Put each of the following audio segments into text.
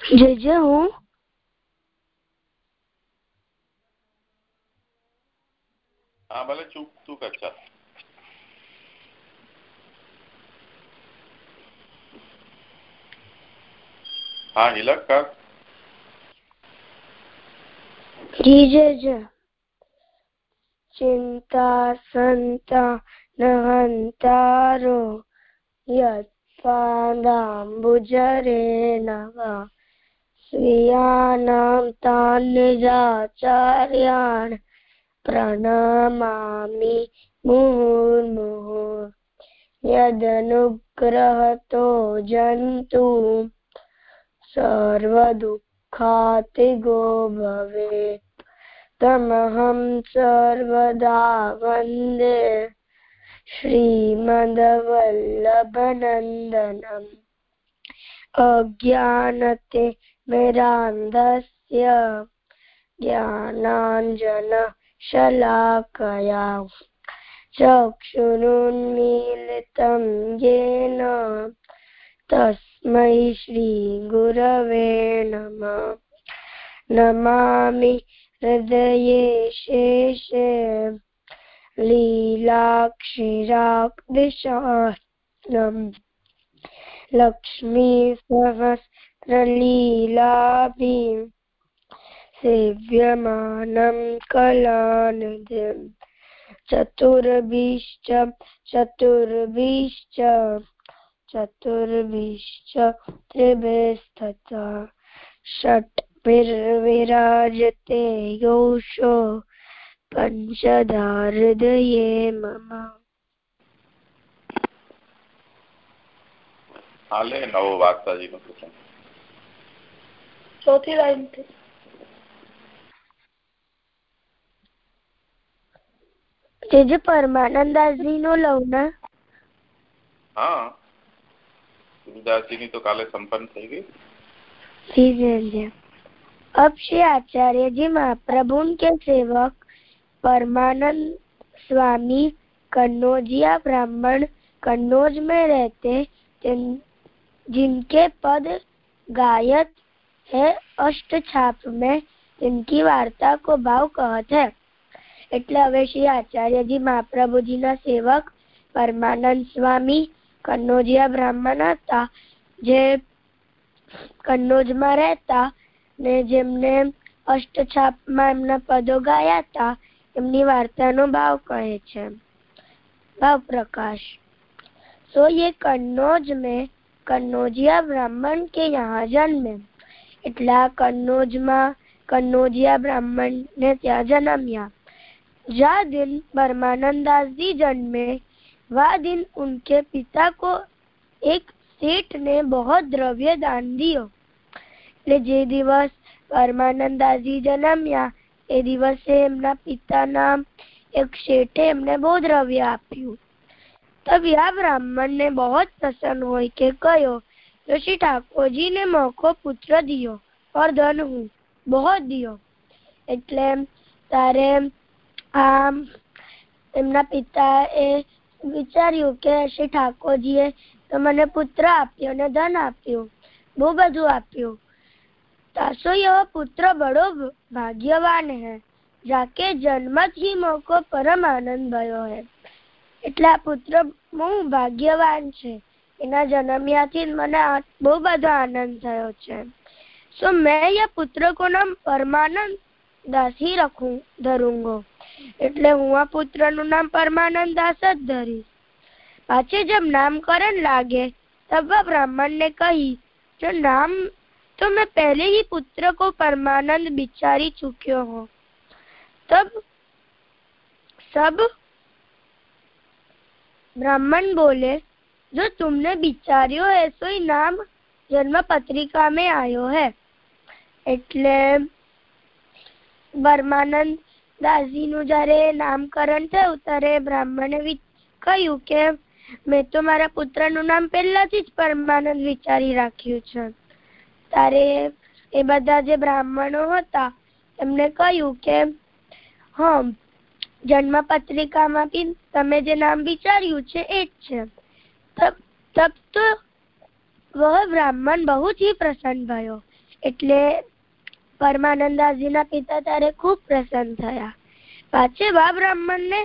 જે જે હું. હા ભલે ચૂપ તું કર ચાલ. હા હિલક કર. ત્રીજે ચિંતા સંતા નહંતારો યત્પાદાંબુજરે पादाम्बुजरेणव स्वीयानां तान्निजाचार्यान् प्रणमामि मुहुर्मुः यदनुग्रहतो जन्तु सर्वदुःखातिगो भवेत् तमहं सर्वदा वन्दे श्रीमदवल्लभनन्दनम् अज्ञानते मेरान्धस्य ज्ञानाञ्जन शलाकया चक्षुरुन्मीलितं येन तस्मै श्रीगुरवे नमः नमामि हृदये शेषे लीलाक्षिराग्दिशास्त्रम् लक्ष्मीसहस्रलीलाभिः सेव्यमानं कलानिधिम् चतुर्भिश्च चतुर्भिश्च चतुर्भिश्च त्रिभिस्तथा षट्भिर्विराजते योषो पञ्चधा हृदये मम હાલે નવો વાર્તાજીનો પ્રસંગ ચોથી લાઈન થી જે જે પરમાનંદાસજી નો લઉં ને હા ગુરુદાસજી ની તો કાલે સંપન્ન થઈ ગઈ अब श्री आचार्य जी महाप्रभु के सेवक परमानंद स्वामी कन्नौजिया ब्राह्मण कन्नौज में रहते जिनके पद गायत है अष्ट छाप में इनकी वार्ता को भाव कहत है એટલે હવે શ્રી આચાર્યજી મહાપ્રભુજીના સેવક પરમાનંદ સ્વામી કન્નોજિયા બ્રાહ્મણ હતા જે કન્નોજમાં રહેતા ને જેમને અષ્ટછાપમાં એમના પદો ગાયા હતા એમની વાર્તાનો ભાવ કહે છે ભાવ પ્રકાશ सो ये कन्नौज में कन्नौजिया ब्राह्मण के यहाँ जन्मे એટલા કન્નોજમાં કન્નોજિયા ब्राह्मण ने ત્યાં જન્મ્યા जा दिन परमानंदास जी जन्मे वह दिन उनके पिता को एक सेठ ने बहुत द्रव्य दान दियो એટલે જે દિવસ પરમાનંદાસજી જન્મ્યા એ દિવસે એમના પિતાના એક શેઠે એમને બહુ દ્રવ્ય આપ્યું तब यह ब्राह्मण ने बहुत प्रसन्न हो के कहो तो श्री ठाकुर जी ने मोको पुत्र दियो और धन हूँ बहुत दियो એટલે તારે આમ એમના પિતાએ વિચાર્યું કે શ્રી ઠાકોરજીએ તો મને પુત્ર આપ્યો અને ધન આપ્યું બહુ બધું આપ્યું तासो यह पुत्र बड़ो भाग्यवान है जाके जन्मत ही मोको परम आनंद भयो है એટલે આ પુત્ર બહુ ભાગ્યવાન છે એના જન્મ્યાથી મને બહુ બધો આનંદ થયો છે सो मैं यह पुत्र को नाम परमानंद दास ही रखूं धरूंगो એટલે હું આ પુત્ર નું નામ પરમાનંદ દાસ જ ધરીશ પાછે जब नामकरण लागे तब वह ब्राह्मण ने कही जो नाम तो मैं पहले ही पुत्र को परमानंद बिचारी चुक्यो हूँ तब सब ब्राह्मण बोले जो तुमने बिचारियो है सो ही नाम जन्म पत्रिका में आयो है એટલે પરમાનંદ દાસજીનું જયારે નામકરણ થયું ત્યારે બ્રાહ્મણે કહ્યું કે મેં તો મારા પુત્રનું નામ પહેલાથી જ પરમાનંદ વિચારી રાખ્યું છે ત્યારે એ બધા જે બ્રાહ્મણો હતા, એમને કહ્યું કે હા જન્મ પત્રિકામાં બી તમે જે નામ વિચાર્યું છે, એ જ છે. બ્રાહ્મણ બહુ જ પ્રસન્ન ભયો એટલે પરમાનંદાજીના પિતા ત્યારે ખૂબ પ્રસન્ન થયા. પાછે બા બ્રાહ્મણ ને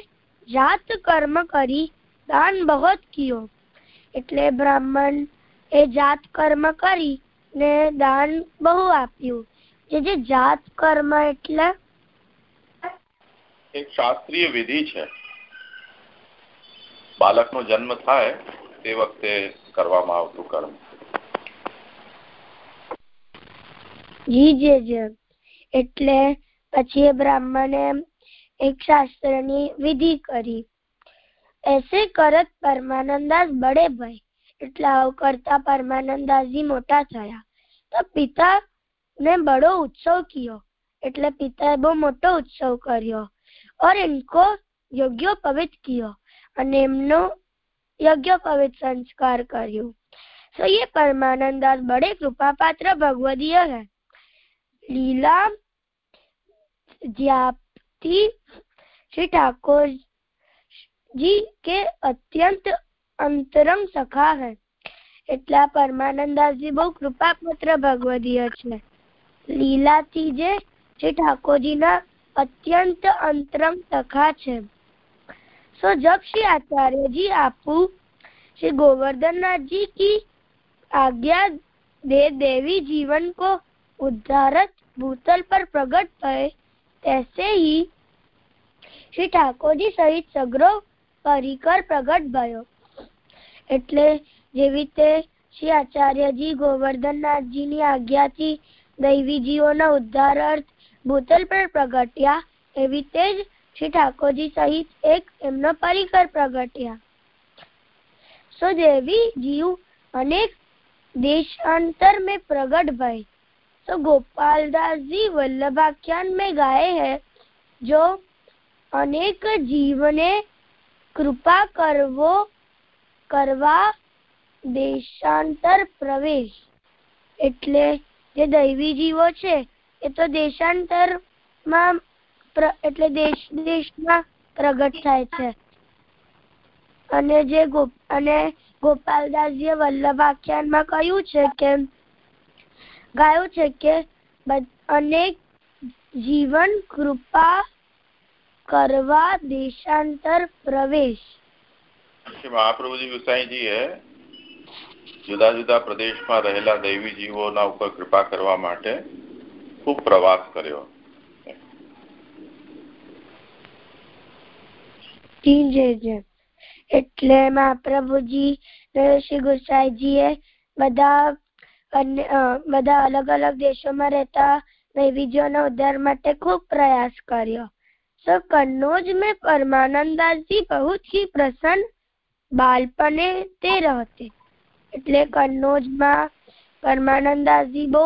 જાત કર્મ કરી દાન બહોત કિયો એટલે બ્રાહ્મણ એ જાત કર્મ કરી ને દાન બહુ આપ્યું. જે જે જાત કર્મ એટલે? એક શાસ્ત્રીય વિધિ છે. બાળકનો જન્મ થાય તે વખતે કરવામાં આવતું કર્મ. જી જે જે. એટલે પછી એ બ્રાહ્મણે એક શાસ્ત્રની વિધિ કરી. એસે કરત પરમાનંદાસ બડે ભાઈ એટલે આવું કરતા પરમાનંદાસજી મોટા થયા તો પિતા ને બડો ઉત્સવ કિયો એટલે પિતાએ બહુ મોટો ઉત્સવ કર્યો और इनको યોગ્ય પવિત કિયો અને એમનો યજ્ઞ પવિત સંસ્કાર કર્યું तो ये परमानंदास बड़े कृपा पात्र भगवदीय है लीला व्याप्ति श्री ठाकुर जी के અત્યંત અંતરંગ સખા હૈ એટલા પરમાનંદાસજી બહુ કૃપાપુત્ર ભગવદીય છે લીલાથી જે શ્રી ઠાકોરજીના અત્યંત અંતરંગ સખા છે सो जब श्री आचार्य जी आपू श्री गोवर्धन नाथ जी की आज्ञा दे देवी जीवन को उद्धारत भूतल पर प्रकट भय तैसे ही શ્રી ઠાકોરજી સહિત સગ્રો પરિકર પ્રગટ ભયો એટલે જેવી રીતે શ્રી આચાર્યજી ગોવર્ધનનાથજીની આજ્ઞાથી દૈવી જીવોના ઉદ્ધાર અર્થ ભૂતલ પર પ્રગટ્યા એવી રીતે જ શ્રી ઠાકોરજી સહિત એક એમનો પરિકર પ્રગટ્યા સો દેવી જીવ અનેક देशांतर में प्रकट भय तो गोपाल दास जी वल्लभाख्यान में गाए हैं जो અનેક જીવને કૃપા કરવો કરવા દેશાંતર પ્રવેશ. એટલે જે દૈવી જીવો છે, એ તો દેશાંતરમાં એટલે દેશ, દેશમાં પ્રગટ થાય છે. અને જે અને ગોપાલદાસજીએ વલ્લભાખ્યાનમાં કહ્યું છે કે, ગાયું છે કે અનેક જીવન કૃપા કરવા દેશાંતર પ્રવેશ. શ્રી મહાપ્રભુજી ગુસાઈજીએ જુદા જુદા પ્રદેશમાં રહેલા દૈવી જીવોના ઉપર કૃપા કરવા માટે ખૂબ પ્રવાસ કર્યો. એટલે મહાપ્રભુજી શ્રી ગુસાઈજીએ બધા બધા અલગ અલગ દેશોમાં રહેતા વૈવિધ્યોના ઉદ્ધાર માટે ખૂબ પ્રયાસ કર્યો. સો કનોજ મેં પરમાનંદાસજી બહુ જ પ્રસન્ન બાળપણે તે રહતે એટલે કન્નોજમાં પરમાનંદાસજી બહુ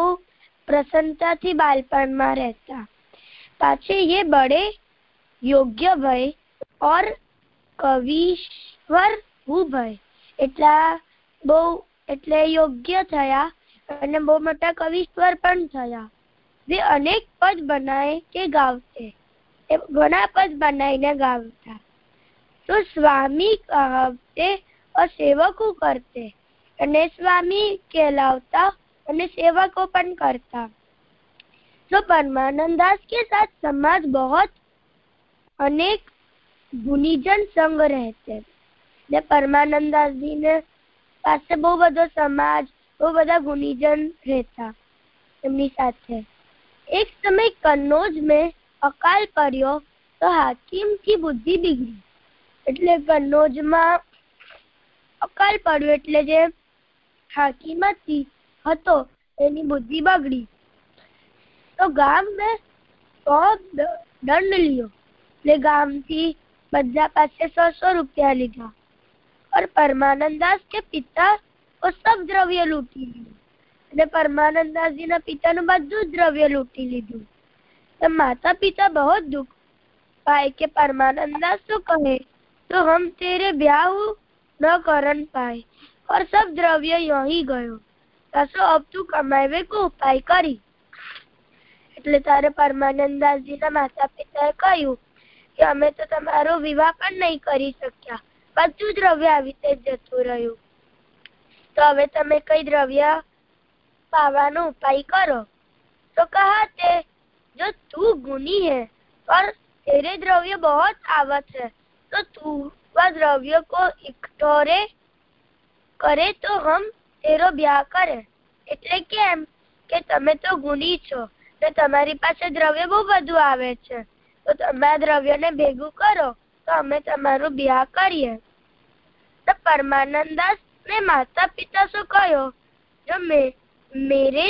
પ્રસન્નતાથી બાળપણમાં રહેતા પાછે ये बड़े યોગ્ય ભય और કવિશ્વર હું ભય એટલા બહુ એટલે યોગ્ય થયા અને બહુ મોટા કવિશ્વર પણ થયા वे अनेक पद बनाए के गावते ઘણા પદ બનાવીને ગાવતા તો સ્વામી કહાવતે और સેવકો કરતે અને સ્વામી कहलावता અને સેવકો પણ કરતા तो परमानंदास के साथ समाज बहुत अनेक ગુણીજન સંગ રહેતે ને પરમાનંદાસજી ને પાસે બહુ બધો સમાજ બહુ બધા ગુણીજન રહેતા એમની સાથે એક સમય કન્નોજ મેં અકાલ પડ્યો તો હાકીમ થી બુદ્ધિ બીગડી એટલે કન્નોજમાં અકાલ પડ્યો એટલે જે હાકીમતી હતો એની બુદ્ધિ બગડી તો ગામ ને સો દંડ લ્યો એટલે ગામથી બધા પાસે સો સો રૂપિયા લીધા और परमानंद दास के पिता वो सब દ્રવ્ય લૂંટી લીધું અને પરમાનંદ દાસજી ના પિતાનું બધું જ દ્રવ્ય લૂંટી લીધું तो माता पिता बहुत दुख पाए के परमानंद दास तो कहे तो हम तेरे ब्याह न करन पाए और सब द्रव्य यही ગયો. પાછો અપતું કમાવે કો ઉપાય કરી. એટલે તારે પરમાનંદાસજીના માતા પિતાએ કહ્યું કે અમે તો તમારો વિવાહ પણ નહીં કરી શક્યા, બધું દ્રવ્ય આવી રીતે જતું રહ્યું. તો હવે તમે કઈ દ્રવ્ય પાવાનો ઉપાય કરો? તો કહા તે, જો તું ગુની હે પર તેરે દ્રવ્ય બહુ આવત હે. तो तू वह द्रव्य को इकठोरे करे तो हम તેરો બ્યાહ કરે એટલે કેમ કે તમે તો ગુણી છો ને તમારી પાસે દ્રવ્ય બહુ બધું આવે છે તો તમે આ દ્રવ્યને ભેગું કરો તો અમે તમારું બ્યાહ કરીએ તો પરમાનંદાસ ને માતા પિતા શું કહ્યો જો મેં मेरे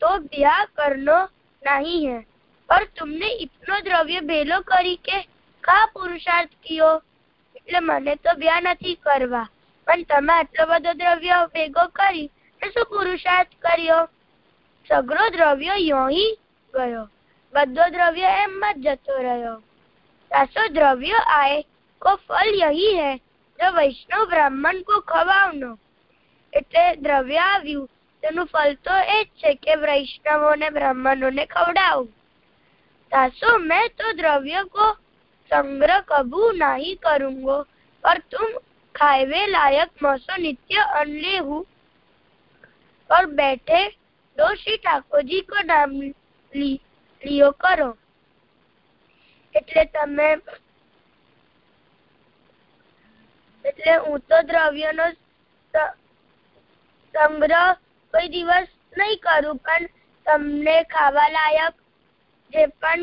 तो ब्याह करनो नहीं है और तुमने इतनो દ્રવ્ય ભેલો કરી કે કા પુરુષાર્થ કયો એટલે મને તો બ્યા નથી કરવા. પણ તમે આટલો બધો દ્રવ્ય ભેગો કરી શું પુરુષાર્થ કર્યો? સગળો દ્રવ્ય યોહી ગયો. બધો દ્રવ્ય એમ જ જતો રહ્યો. સાસો દ્રવ્ય આય, કો ફલ યહી હૈ, જો વૈષ્ણવ બ્રાહ્મણ કો ખવાવનો એટલે દ્રવ્ય આવ્યું, તેનું ફલ તો એ જ છે કે વૈષ્ણવો ને બ્રાહ્મણો ને ખવડાવું. સાસુ મેં તો દ્રવ્ય કો સંગ્રહ કબू नहीं करूंगो और तुम खाएवे लायक मौसो नित्य अन ले हूँ और बैठे दो श्री ठाकुर जी को नाम लियो કરો એટલે તમે એટલે હું તો દ્રવ્યનો સંગ્રહ કોઈ દિવસ નહીં કરું પણ તમને ખાવા લાયક જે પણ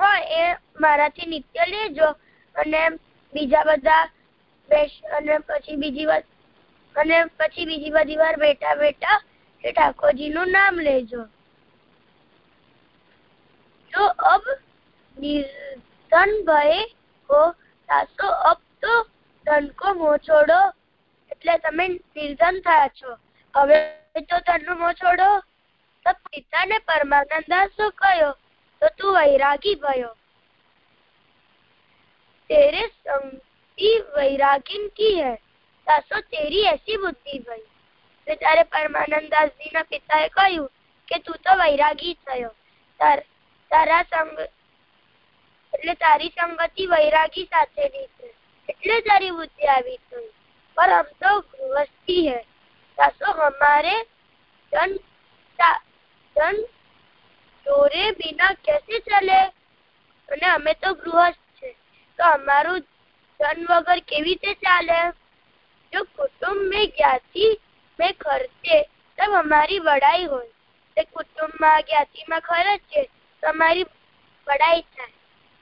હોય એ મારાથી નિત્ય લેજો અને બીજા બધા અને પછી બીજી વાર અને પછી બીજી બધી વાર બેઠા બેઠા એ ઠાકોરજી નામ લેજો. જો અબ નિર્ધન ભય હો, સાસો અબ તો ધન કો મોં છોડો, એટલે તમે નિર્ધન થયા છો. હવે તો ધનનો મોં છોડો. તો પિતાને પરમાનંદાસો કયો? તો તું વૈરાગી ભયો तेरे संगति वैरागिन की है सासो तेरी ऐसी बुद्धि भई એટલે ત્યારે પરમાનંદાસજી ના પિતાએ કહ્યું કે તું તો વૈરાગી થયો તારા સંગ એટલે તારી સંગતિ વૈરાગી સાથેની છે એટલે તારી બુદ્ધિ આવી થઈ પર હમ તો ગૃહસ્થી હૈ સાસો હમારે ધન ધન ચોરે બિના કેસે ચલે અને અમે તો ગૃહસ્થ છે તો અમારું ધન વગર કેવી રીતે ચાલે જો કુટુંબ મેં જ્ઞાતિ મેં ખર્ચે તબ અમારી બડાઈ હોય તે કુટુંબમાં જ્ઞાતિમાં ખર્ચે તો અમારી બડાઈ થાય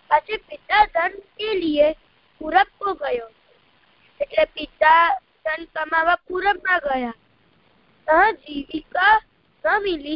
પાછી પિતા ધન કે લીએ પૂરબ કો ગયો એટલે પિતા ધન કમાવા પૂરબ માં ગયા तहाँ जीविका न मिली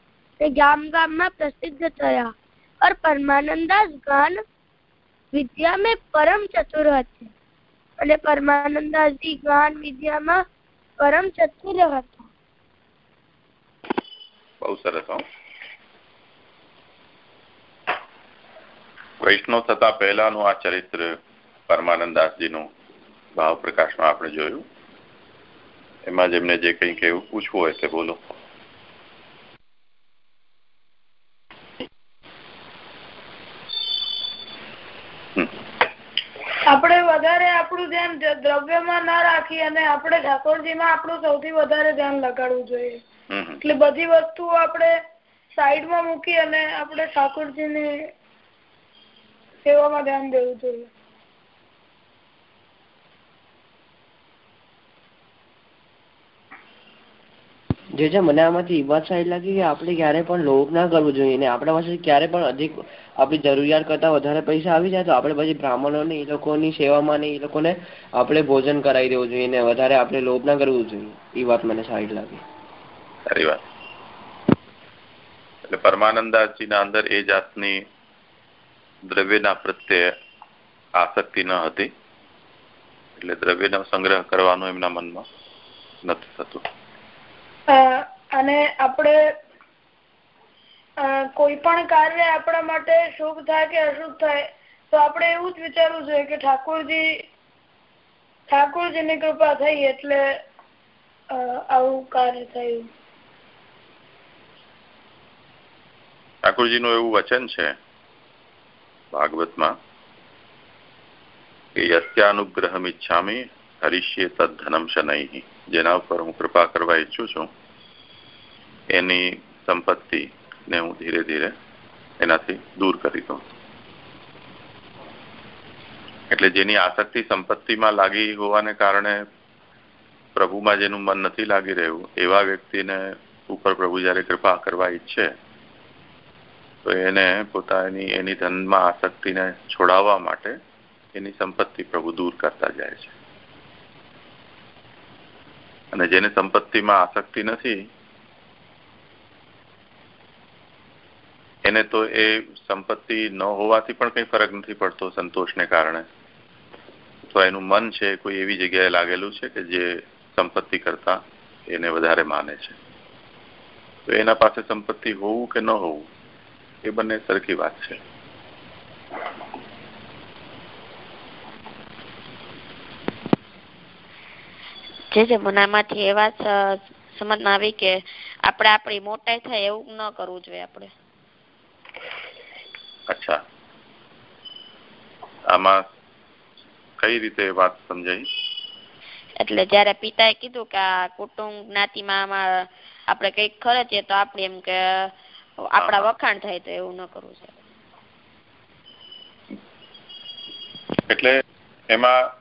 તે ગામ ગામમાં પ્રસિદ્ધ થયા और પરમાનંદાસ ગાન વિદ્યા મેં પરમ ચતુર હતા. અને પરમાનંદાસજી ગાન વિદ્યામાં પરમ ચતુર હતા. બહુ સરસ વૈષ્ણવ થતા પહેલાનું આ ચરિત્ર પરમાનંદાસજીનું ભાવ પ્રકાશમાં આપણે જોયું. એમાં જેમને જે કંઈ કેવું પૂછવું હોય તે બોલો. આપણે વધારે આપણું ધ્યાન દ્રવ્યમાં ના રાખી અને આપણે ઠાકોરજીમાં આપણું સૌથી વધારે ધ્યાન લગાડવું જોઈએ. એટલે બધી વસ્તુઓ આપણે સાઈડમાં મૂકી અને આપણે ઠાકોરજીની સેવામાં ધ્યાન દેવું જોઈએ. જે છે મને આમાંથી વાત સારી લાગી કે આપણે ક્યારે પણ લોભ ના કરવો જોઈએ અને આપણા પાસે ક્યારે પણ અધિક આપણી જરૂરિયાત કરતા વધારે પૈસા આવી જાય તો આપણે પછી બ્રાહ્મણોને એ લોકોની સેવામાં ને એ લોકોને આપણે ભોજન કરાવી દેવું જોઈએ ને વધારે આપણે લોભ ના કરવું જોઈએ. એ વાત મને સારી લાગી. સારી વાત. એટલે પરમાનંદાજીના અંદર એ જાતની દ્રવ્યના પ્રત્યે આસક્તિ ન હતી. એટલે દ્રવ્યનો સંગ્રહ કરવાનો એમના મનમાં નથી થતું. અને આપણે કોઈ પણ કાર્ય આપણા માટે શુભ થાય કે અશુભ થાય, તો આપણે એવું જ વિચારવું જોઈએ કે ઠાકોરજી, ઠાકોરજીની કૃપા થઈ એટલે આવું કાર્ય થયું. ઠાકોરજીનું એવું વચન છે, ભાગવતમાં, કે યસ્યાનુગ્રહમ ઈચ્છામી હરીશ્ય તદ્ધનમ શનૈ. જેના ઉપર હું કૃપા કરવા ઈચ્છું છું. એની સંપત્તિ ને હું ધીરે ધીરે એનાથી દૂર કરી દઉં. એટલે જેની આસક્તિ સંપત્તિમાં લાગી હોવાને કારણે પ્રભુમાં જેનું મન નથી લાગી રહ્યું, એવા વ્યક્તિને ઉપર પ્રભુ જયારે કૃપા કરવા ઈચ્છે, તો એને પોતાની, એની ધનમાં આસક્તિને છોડાવવા માટે એની સંપત્તિ પ્રભુ દૂર કરતા જાય છે. અને જેને સંપત્તિમાં આસક્તિ નથી એને તો એ સંપત્તિ ન હોવાથી પણ કઈ ફરક નથી પડતો સંતોષને કારણે. તો એનું મન છે કોઈ એવી જગ્યાએ લાગેલું છે કે જે સંપત્તિ કરતા એને વધારે માને છે. તો એના પાસે સંપત્તિ હોવું કે ન હોવું, એ બંને સરખી વાત છે. જે જે મનામાંથી એ વાત સમજમાં આવી કે આપણે આપણી મોટાઈ થાય એવું ન કરવું જોઈએ આપણે. અચ્છા. આમાં કઈ રીતે વાત સમજાઈ? એટલે જયારે પિતાએ કીધું કે આ કુટુંબ જ્ઞાતિમાં આપણે કંઈક ખરચીએ તો આપણે એમ કે આપણા વખાણ થાય તો એવું ન કરવું છે. એટલે એમાં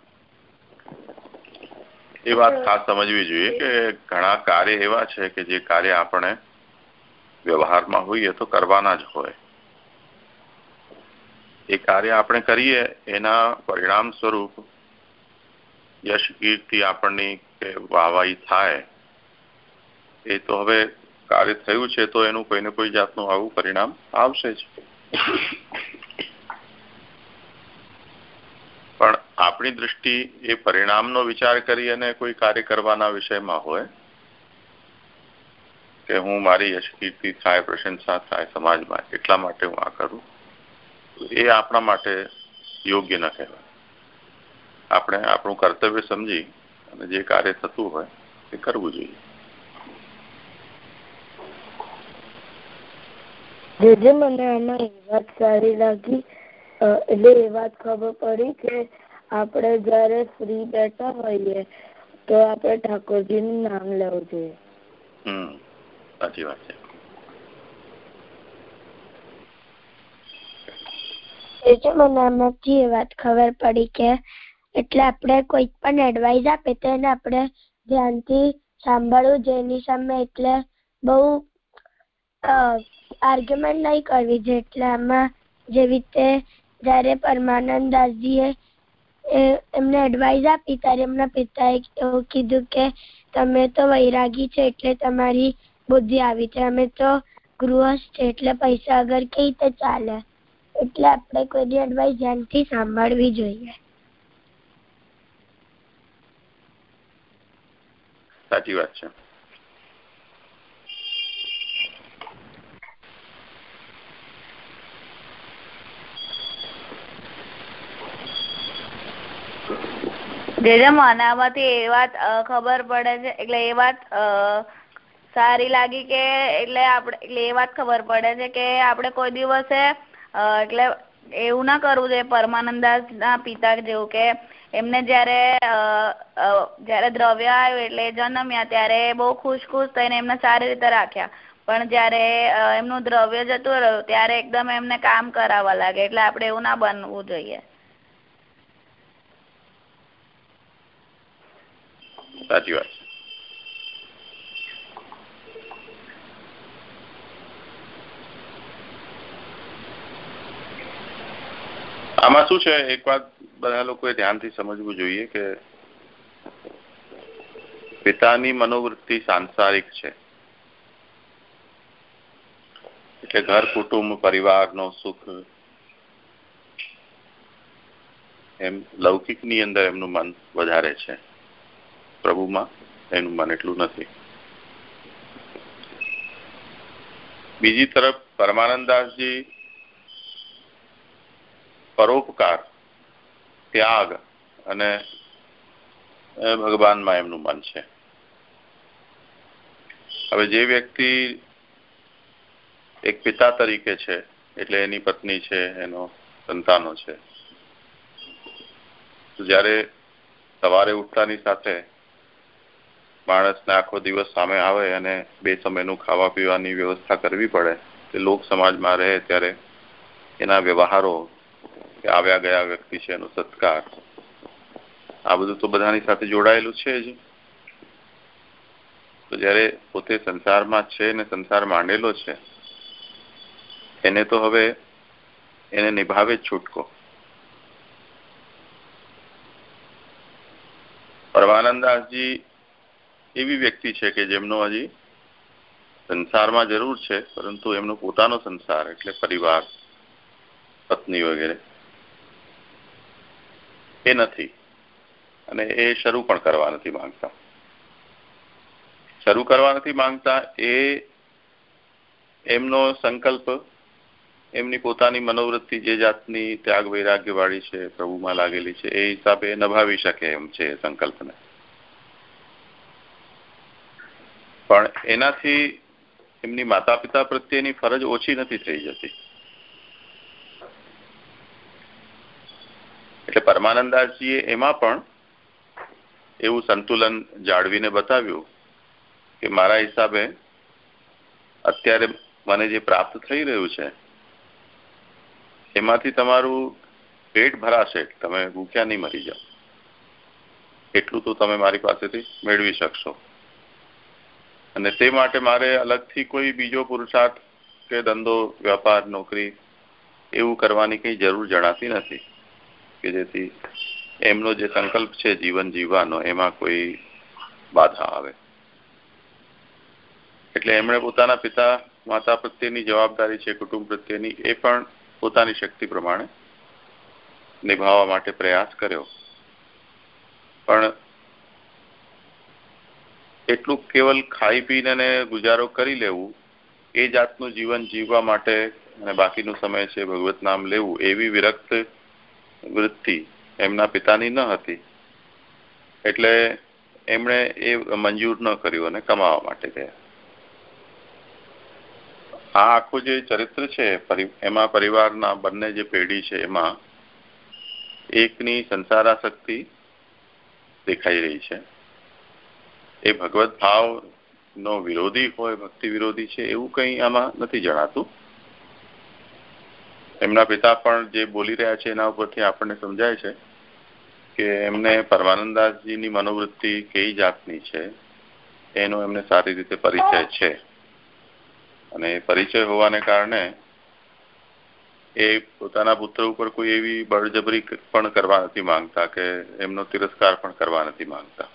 એ વાત ખાસ સમજવી જોઈએ કે ઘણા કાર્ય એવા છે કે જે કાર્ય આપણે વ્યવહારમાં હોઈએ તો કરવાના જ હોય. એ કાર્ય આપણે કરીએ, એના પરિણામ સ્વરૂપ યશ કીર્તિ આપણની કે વાહવાહી થાય, એ તો હવે કાર્ય થયું છે, તો એનું કોઈને કોઈ જાતનું આવું પરિણામ આવશે જ. પણ આપણી દૃષ્ટિ એ પરિણામનો વિચાર કરી અને કોઈ કાર્ય કરવાના વિષયમાં હોય, કે હું મારી યશ કીર્તિ થાય, પ્રશંસા થાય, સમાજમાં, એટલા માટે હું આ કરું. એ આપણા માટે યોગ્ય ન કહેવાય. આપણે આપણું કર્તવ્ય સમજી અને જે કાર્ય થતું હોય એ કરવું જોઈએ. જે મને આમાં એ વાત સારી લાગી. એટલે એ વાત ખબર પડી કે આપણે જયારે ફ્રી બેઠા હોઈએ તો આપણે ઠાકોરજી નું નામ લેવું જોઈએ. હમ સાચી વાત છે. એ છે મને આમાંથી એ વાત ખબર પડી કે એટલે આપણે કોઈ પણ એડવાઇસ આપે તો એને આપણે ધ્યાનથી સાંભળવું જેની સામે એટલે બહુ આર્ગ્યુમેન્ટ નહીં કરવી જોઈએ. એટલે આમાં જેવી રીતે જયારે પરમાનંદદાસજીએ એમને એડવાઇસ આપી ત્યારે એમના પિતાએ એવું કીધું કે તમે તો વૈરાગી છે એટલે તમારી બુદ્ધિ આવી છે. અમે તો ગૃહસ્થ છે એટલે પૈસા વગર કેવી રીતે ચાલે? એટલે આપણે કોઈની એડવાઇસ ધ્યાનથી સાંભળવી જોઈએ. સાચી વાત છે. જે મને આમાંથી એ વાત ખબર પડે છે એટલે એ વાત સારી લાગી કે એટલે આપણે એટલે એ વાત ખબર પડે છે કે આપણે કોઈ દિવસે એટલે એવું ના કરવું જોઈએ પરમાનંદાસ ના પિતા જેવું કે એમને જયારે જયારે દ્રવ્ય આવ્યું એટલે જન્મ્યા ત્યારે બહુ ખુશ ખુશ થઈને એમને સારી રીતે રાખ્યા. પણ જયારે એમનું દ્રવ્ય જતું રહ્યું ત્યારે એકદમ એમને કામ કરાવવા લાગે એટલે આપણે એવું ના બનવું જોઈએ. સાચી વાત. આમાં શું છે? એક વાત બધા લોકોએ ધ્યાનથી સમજવું જોઈએ કે પિતાની મનોવૃત્તિ સાંસારિક છે. એટલે ઘર, કુટુંબ, પરિવારનો સુખ, એમ લૌકિકની અંદર એમનું મન વધારે છે. પ્રભુમાં એનું મન એટલું નથી. બીજી તરફ પરમાનંદાસજી પરોપકાર, ત્યાગ અને ભગવાનમાં એમનું મન છે. હવે જે વ્યક્તિ એક પિતા તરીકે છે, એટલે એની પત્ની છે, એનો સંતાનો છે. જ્યારે સવારે ઉઠતાની સાથે માણસને આખો દિવસ સામે આવે અને બે સમયનું ખાવા પીવાની વ્યવસ્થા કરવી પડે, તે લોક સમાજમાં રહે ત્યારે એના વ્યવહારો આવ્યા ગયા વ્યક્તિ છે, એનો સત્કાર. આ બધું તો બધાની સાથે જોડાયેલું છે જ. તો જયારે પોતે સંસારમાં છે ને સંસાર માંડેલો છે, એને તો હવે એને નિભાવે જ છૂટકો. પરમાનંદાસજી એવી વ્યક્તિ છે કે જેમનો હજી સંસારમાં જરૂર છે, પરંતુ એમનો પોતાનો સંસાર, એટલે પરિવાર, પત્ની વગેરે એ નથી. અને એ શરૂ પણ કરવા નથી માંગતા. શરૂ કરવા નથી માંગતા એ એમનો સંકલ્પ, એમની પોતાની મનોવૃત્તિ જે જાતની ત્યાગ વૈરાગ્યવાળી છે, પ્રભુમાં લાગેલી છે, એ હિસાબે નભાવી શકે એમ છે સંકલ્પને. પણ એનાથી એમની માતા પિતા પ્રત્યેની ફરજ ઓછી નથી થઈ જતી. એટલે પરમાનંદાસજીએ એમાં પણ એવું સંતુલન જાળવીને બતાવ્યું કે મારા હિસાબે અત્યારે મને જે પ્રાપ્ત થઈ રહ્યું છે, એમાંથી તમારું પેટ ભરાશે, તમે ભૂખ્યા નહીં મરી જાઓ. એટલું તો તમે મારી પાસેથી મેળવી શકશો. અને તે માટે મારે અલગથી કોઈ બીજો પુરુષાર્થ કે ધંધો, વ્યાપાર, નોકરી એવું કરવાની કઈ જરૂર જણાતી નથી. જેથી એમનો જે સંકલ્પ છે જીવન જીવવાનો, એમાં કોઈ બાધા આવે. એટલે એમણે પોતાના પિતા માતા પ્રત્યેની જવાબદારી છે, કુટુંબ પ્રત્યેની, એ પણ પોતાની શક્તિ પ્રમાણે નિભાવવા માટે પ્રયાસ કર્યો. પણ એટલું કેવલ ખાઈ પીને ગુજારો કરી લેવું, એ જાતનું જીવન જીવવા માટે અને બાકીનો સમય છે, ભગવત નામ લેવું, એવી વિરક્ત વૃત્તિ એમના પિતાની ન હતી. એટલે એમણે એ મંજૂર ન કર્યું અને કમાવા માટે ગયા. આ આખું જે ચરિત્ર છે એમાં પરિવારના બંને જે પેઢી છે, એમાં એકની સંસારાશક્તિ દેખાઈ રહી છે. એ ભગવત ભાવ નો વિરોધી હોય, ભક્તિ વિરોધી છે, એવું કંઈ આમાં નથી જણાતું. એમના પિતા પણ જે બોલી રહ્યા છે એના ઉપરથી આપણને સમજાય છે કે એમને પરમાનંદાસજીની મનોવૃત્તિ કઈ જાતની છે? એનો એમને સારી રીતે પરિચય છે. અને પરિચય હોવાને કારણે એ પોતાના પુત્ર ઉપર કોઈ એવી બળજબરી પણ કરવા નથી માંગતા કે એમનો તિરસ્કાર પણ કરવા નથી માંગતા.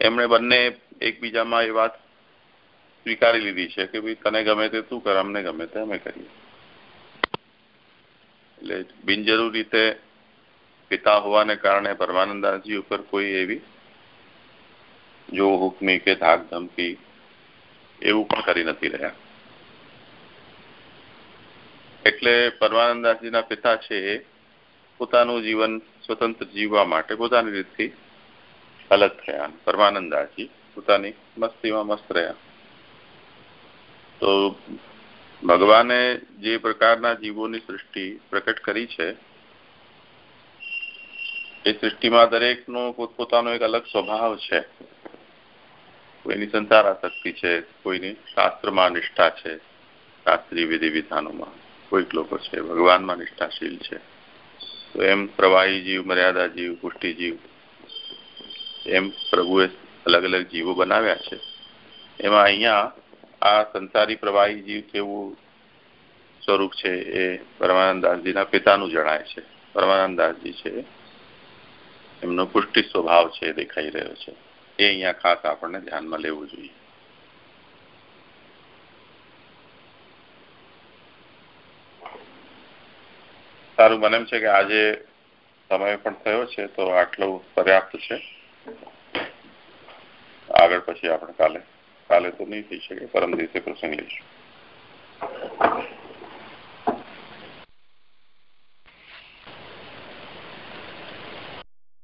એમણે બંને એકબીજામાં એ વાત સ્વીકારી લીધી છે કે ભાઈ તને ગમે તે તું કર, અમને ગમે તે અમે કરીએ. એટલે બિનજરૂર રીતે પિતા હોવાને કારણે પરમાનંદાસજી ઉપર કોઈ એવી જો હુકમી કે ધાક ધમકી એવું પણ કરી નથી રહ્યા. એટલે પરમાનંદાસજીના પિતા છે એ પોતાનું જીવન સ્વતંત્ર જીવવા માટે પોતાની રીતથી અલગ થયા પરમાનંદાસજી પોતાની મસ્તીમાં મસ્ત રહ્યા. તો ભગવાને જે પ્રકારના જીવોની સૃષ્ટિ પ્રકટ કરી છે, એ સૃષ્ટિમાં દરેકનો પોતપોતાનો એક અલગ સ્વભાવ છે. કોઈની સંસાર આસક્તિ છે, કોઈની શાસ્ત્રમાં નિષ્ઠા છે, શાસ્ત્રીય વિધિ વિધાનોમાં કોઈક લોકો છે, ભગવાનમાં નિષ્ઠાશીલ છે. તો એમ પ્રવાહી જીવ, મર્યાદા જીવ, પુષ્ટિ જીવ, એમ પ્રભુએ અલગ અલગ જીવો બનાવ્યા છે. એમાં અહીંયા આ સંસારી પ્રવાહી જીવ કેવું સ્વરૂપ છે એ પરમાનંદાસજીના પિતાનું જણાય છે. પરમાનંદાસજી છે, એમનો પુષ્ટિ સ્વભાવ છે, દેખાઈ રહ્યો છે. એ અહીંયા ખાસ આપણને ધ્યાનમાં લેવું જોઈએ. સારું, મને એમ છે કે આજે સમય પણ થયો છે, તો આટલું પર્યાપ્ત છે. આગળ પછી આપણે કાલે કાલે તો નહીં થઈ શકે પરમ દિવસે પ્રસંગ લઈશું.